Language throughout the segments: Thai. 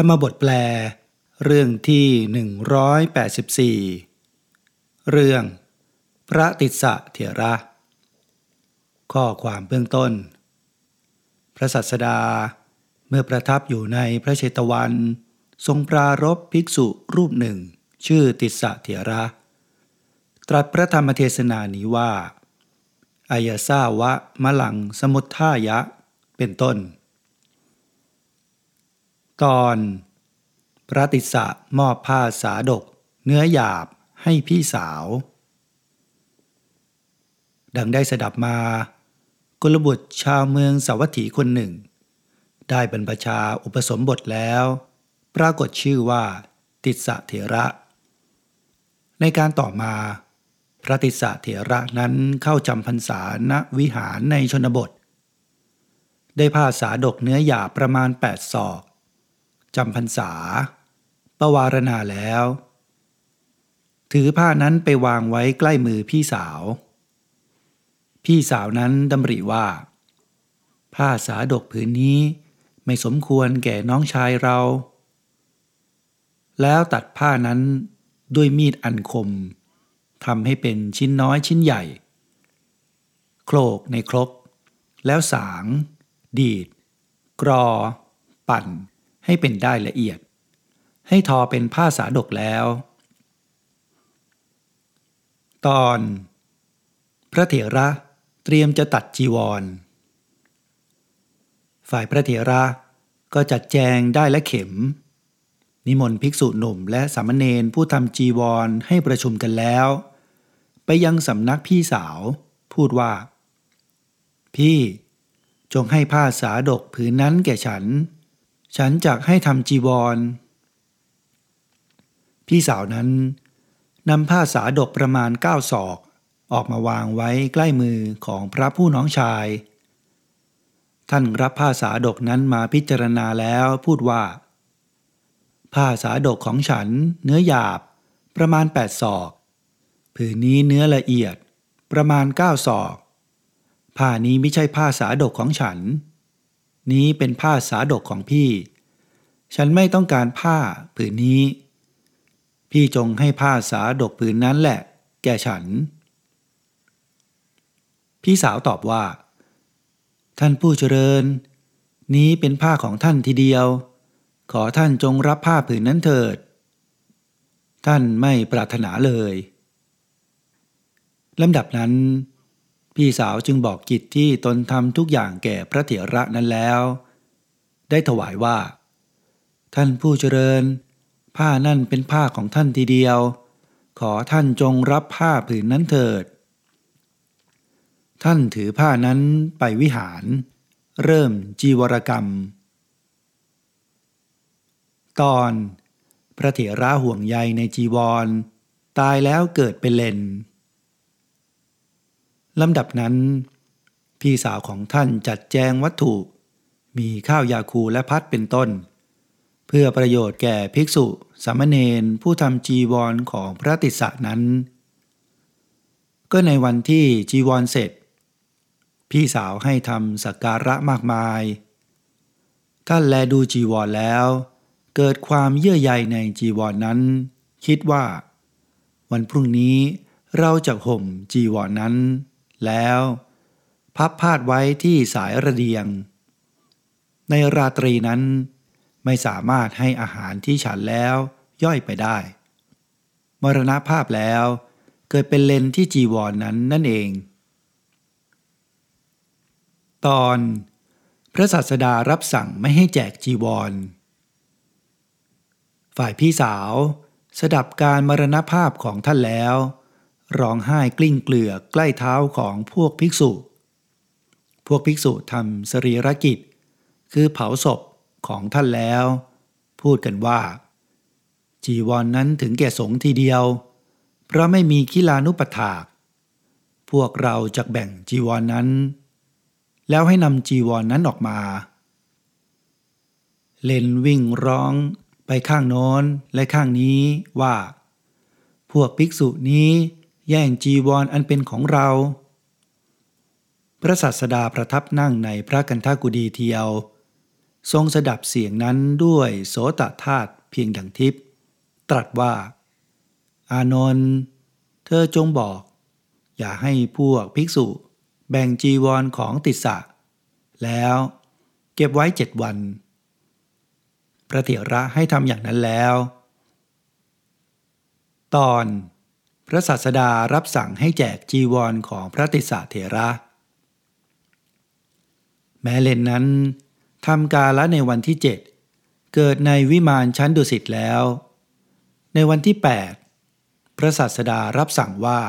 รรมบทแปล เรื่องที่ 184 เรื่อง พระติสสะเถระ ข้อความเบื้องต้น พระสัสดาเมื่อประทับอยู่ในพระเชตวัน ทรงปรารบภิกษุรูปหนึ่ง ชื่อติสสะเถระ ตรัสพระธรรมเทศนานี้ว่าอายาซาวะมะลังสมุทธายะ เป็นต้น ตอนพระติสะมอบผ้าสาดก เนื้อหยาบให้พี่สาว ดังได้สดับมากุลบุตรชาวเมืองสาวัตถีคนหนึ่ง ได้บรรพชาอุปสมบทแล้ว ปรากฏชื่อว่าติสะเถระ ในการต่อมา พระติสะเถระนั้นเข้าจำพรรษาณวิหารในชนบท ได้ผ้าสาดกเนื้อหยาบประมาณแปดศอก จำพรรษา ประวารณาแล้ว ถือผ้านั้นไปวางไว้ใกล้มือพี่สาว พี่สาวนั้นดำริว่า ผ้าสาดกผืนนี้ไม่สมควรแก่น้องชายเรา แล้วตัดผ้านั้นด้วยมีดอันคมทำให้เป็นชิ้นน้อยชิ้นใหญ่ โคลกในครก แล้วสาง ดีด กรอ ปั่น ให้เป็นได้ละเอียด ให้ทอเป็นผ้าสาดกแล้ว ตอน พระเถระเตรียมจะตัดจีวร ฝ่ายพระเถระก็จัดแจงได้และเข็ม นิมนต์ภิกษุหนุ่มและสามเณรผู้ทำจีวรให้ประชุมกันแล้ว ไปยังสำนักพี่สาว พูดว่า พี่จงให้ผ้าสาดกผืนนั้นแก่ฉัน ฉันจักให้ทำจีวร พี่สาวนั้นนำผ้าสาดกประมาณเก้าศอก ออกมาวางไว้ใกล้มือของพระผู้น้องชาย ท่านรับผ้าสาดกนั้นมาพิจารณาแล้วพูดว่า ผ้าสาดกของฉันเนื้อหยาบประมาณแปดศอกผืนนี้เนื้อละเอียดประมาณเก้าศอก ผ้านี้ไม่ใช่ผ้าสาดกของฉัน นี้เป็นผ้าสาดกของพี่ ฉันไม่ต้องการผ้าผืนนี้ พี่จงให้ผ้าสาดกผืนนั้นแหละ แก่ฉัน พี่สาวตอบว่า ท่านผู้เจริญ นี้เป็นผ้าของท่านทีเดียว ขอท่านจงรับผ้าผืนนั้นเถิด ท่านไม่ปรารถนาเลยลำดับนั้น พี่สาวจึงบอกกิจที่ตนทำทุกอย่างแก่พระเถระนั้นแล้ว ได้ถวายว่า ท่านผู้เจริญ ผ้านั่นเป็นผ้าของท่านทีเดียว ขอท่านจงรับผ้าผืนนั้นเถิด ท่านถือผ้านั้นไปวิหาร เริ่มจีวรกรรม ตอน พระเถระห่วงใยในจีวร ตายแล้วเกิดเป็นเลน ลำดับนั้น พี่สาวของท่านจัดแจงวัตถุ มีข้าวยาคูและพัดเป็นต้น เพื่อประโยชน์แก่ภิกษุสามเณรผู้ทำจีวรของพระติสสะนั้น ก็ในวันที่จีวรเสร็จ พี่สาวให้ทำสักการะมากมาย ท่านแลดูจีวรแล้ว เกิดความเยื่อใยในจีวรนนั้น คิดว่า วันพรุ่งนี้เราจะห่มจีวรนนั้น แล้ว พับพาดไว้ที่สายระเดียง ในราตรีนั้นไม่สามารถให้อาหารที่ฉันแล้วย่อยไปได้ มรณภาพแล้วเกิดเป็นเลนที่จีวรนนั้นนั่นเอง ตอนพระศาสดารับสั่งไม่ให้แจกจีวร ฝ่ายพี่สาว สดับการมรณภาพของท่านแล้ว ร้องไห้กลิ้งเกลือใกล้เท้าของพวกภิกษุ พวกภิกษุทำสรีรกิจ คือเผาศพของท่านแล้ว พูดกันว่า จีวรนนั้นถึงแก่สงทีเดียว เพราะไม่มีกิลานุปถาก พวกเราจะแบ่งจีวรนนั้น แล้วให้นำจีวรนนั้นออกมา เลนวิ่งร้องไปข้างโน้นและข้างนี้ว่า พวกภิกษุนี้ แย่งจีวรออันเป็นของเรา พระสัสดาประทับนั่งในพระกันทกุดีเทียว ทรงสดับเสียงนั้นด้วยโสตธาตุเพียงดังทิพตรัสว่า อานนท์เธอจงบอก อย่าให้พวกภิกษุ แบ่งจีวรของติสะ แล้วเก็บไว้เจ็ดวัน พระเถระให้ทำอย่างนั้นแล้ว ตอน พระศาสดารับสั่งให้แจกจีวรของพระติสะเถระ แม้เลนนั้นทำกาละในวันที่เจ็ดเกิดในวิมานชั้นดุสิตแล้ว ในวันที่ 8 พระศาสดารับสั่งว่า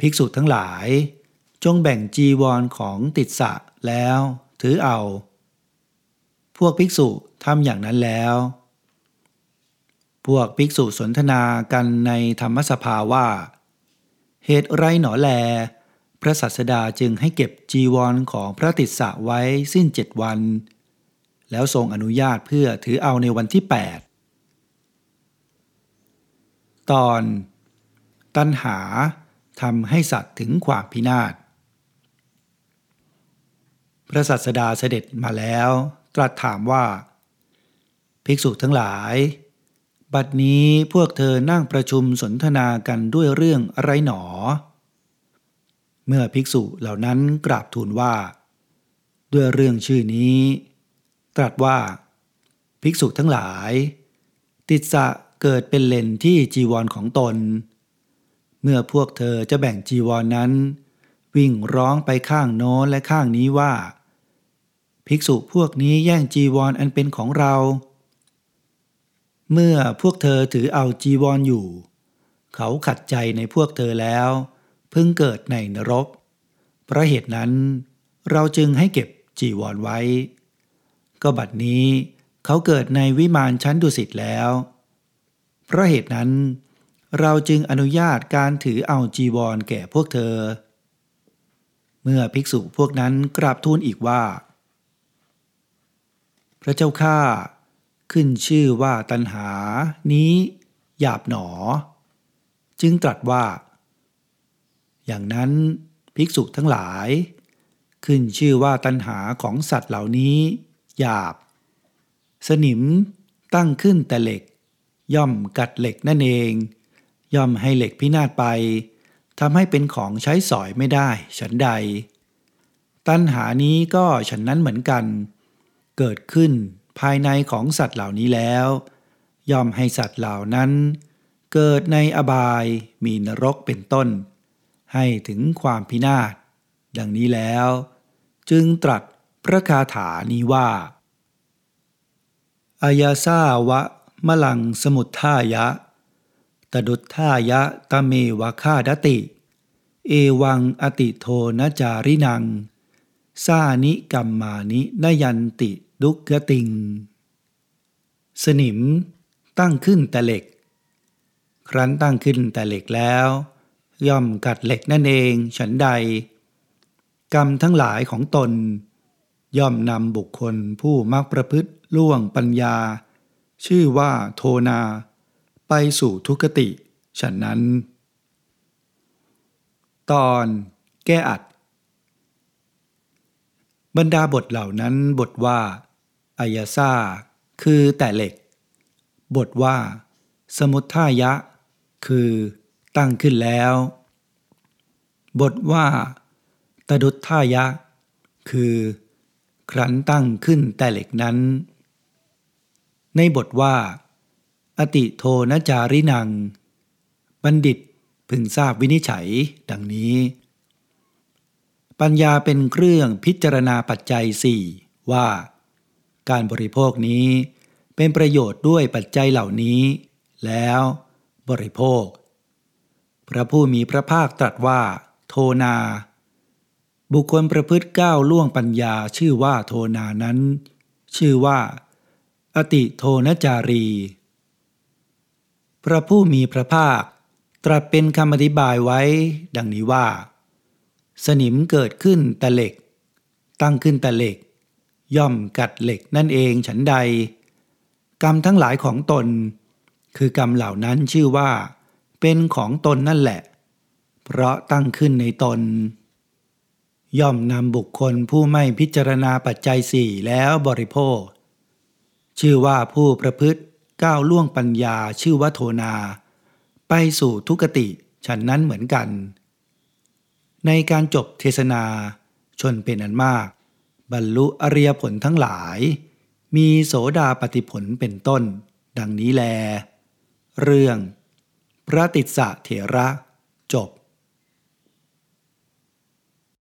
ภิกษุทั้งหลาย จงแบ่งจีวรของติดสะแล้ว ถือเอา พวกภิกษุทำอย่างนั้นแล้ว พวกภิกษุสนทนากันในธรรมสภาว่า เหตุไรหนอแล พระสัสดาจึงให้เก็บจีวรของพระติสสะไว้สิ้นเจ็ดวัน แล้วทรงอนุญาตเพื่อถือเอาในวันที่ 8 ตอน ตัณหาทำให้สัตว์ถึงความพินาศ พระสัสดาเสด็จมาแล้ว ตรัสถามว่า ภิกษุทั้งหลาย บัดนี้พวกเธอนั่งประชุมสนทนากันด้วยเรื่องอะไรหนอ เมื่อภิกษุเหล่านั้นกราบทูลว่า ด้วยเรื่องชื่อนี้ ตรัสว่า ภิกษุทั้งหลาย ติดสะเกิดเป็นเลนที่จีวรของตน เมื่อพวกเธอจะแบ่งจีวรนนั้น วิ่งร้องไปข้างโน้นและข้างนี้ว่า ภิกษุพวกนี้แย่งจีวรออันเป็นของเรา เมื่อพวกเธอถือเอาจีวรออยู่ เขาขัดใจในพวกเธอแล้ว เพิ่งเกิดในนรก เพราะเหตุนั้น เราจึงให้เก็บจีวรไว้ ก็บัดนี้เขาเกิดในวิมานชั้นดุสิตแล้ว เพราะเหตุนั้น เราจึงอนุญาตการถือเอาจีวรแก่พวกเธอ เมื่อภิกษุพวกนั้นกราบทูลอีกว่า พระเจ้าข้า ขึ้นชื่อว่าตัณหานี้หยาบหนอ จึงตรัสว่า อย่างนั้นภิกษุทั้งหลาย ขึ้นชื่อว่าตัณหาของสัตว์เหล่านี้ หยาบ สนิมตั้งขึ้นแต่เหล็ก ย่อมกัดเหล็กนั่นเอง ย่อมให้เหล็กพินาศไปทำให้เป็นของใช้สอยไม่ได้ ฉันใด ตัณหานี้ก็ฉันนั้นเหมือนกัน เกิดขึ้น ภายในของสัตว์เหล่านี้แล้ว ย่อมให้สัตว์เหล่านั้น เกิดในอบายมีนรกเป็นต้น ให้ถึงความพินาศดังนี้แล้ว จึงตรัสพระคาถานี้ว่าอายาซาวะมะลังสมุทธายะ ตดุทธายะตะเมวะคาดติ เอวังอติโทนจารินัง สานิกัมมานินยันติ ดุกติง สนิมตั้งขึ้นแต่เหล็ก ครั้นตั้งขึ้นแต่เหล็กแล้ว ย่อมกัดเหล็กนั่นเองฉันใด กรรมทั้งหลายของตน ย่อมนำบุคคลผู้มักประพฤติล่วงปัญญา ชื่อว่าโทนา ไปสู่ทุกติฉันนั้น ตอนแก้อัดบรรดาบทเหล่านั้นบทว่า อายาซาคือแต่เหล็ก บทว่า สมุททายะ คือตั้งขึ้นแล้ว บทว่า ตดุทายะ คือครั้นตั้งขึ้นแต่เหล็กนั้น ในบทว่า อติโทนจารินัง บัณฑิตพึงทราบวินิจฉัยดังนี้ ปัญญาเป็นเครื่องพิจารณาปัจจัยสี่ว่า การบริโภคนี้ เป็นประโยชน์ด้วยปัจจัยเหล่านี้ แล้วบริโภค พระผู้มีพระภาคตรัสว่า โทนา บุคคลประพฤติก้าวล่วงปัญญาชื่อว่าโทนานั้น ชื่อว่า อติโทนจารี พระผู้มีพระภาคตรัสเป็นคำอธิบายไว้ ดังนี้ว่า สนิมเกิดขึ้นแต่เหล็ก ตั้งขึ้นแต่เหล็ก ย่อมกัดเหล็กนั่นเองฉันใด กรรมทั้งหลายของตน คือกรรมเหล่านั้นชื่อว่า เป็นของตนนั่นแหละ เพราะตั้งขึ้นในตน ย่อมนำบุคคลผู้ไม่พิจารณาปัจจัยสี่แล้วบริโภค ชื่อว่าผู้ประพฤติก้าวล่วงปัญญาชื่อว่าโทนา ไปสู่ทุกติฉันนั้นเหมือนกัน ในการจบเทศนาชนเป็นอันมาก บรรลุอริยผลทั้งหลาย มีโสดาปฏิผลเป็นต้น ดังนี้แล เรื่อง พระติสสะเถระจบ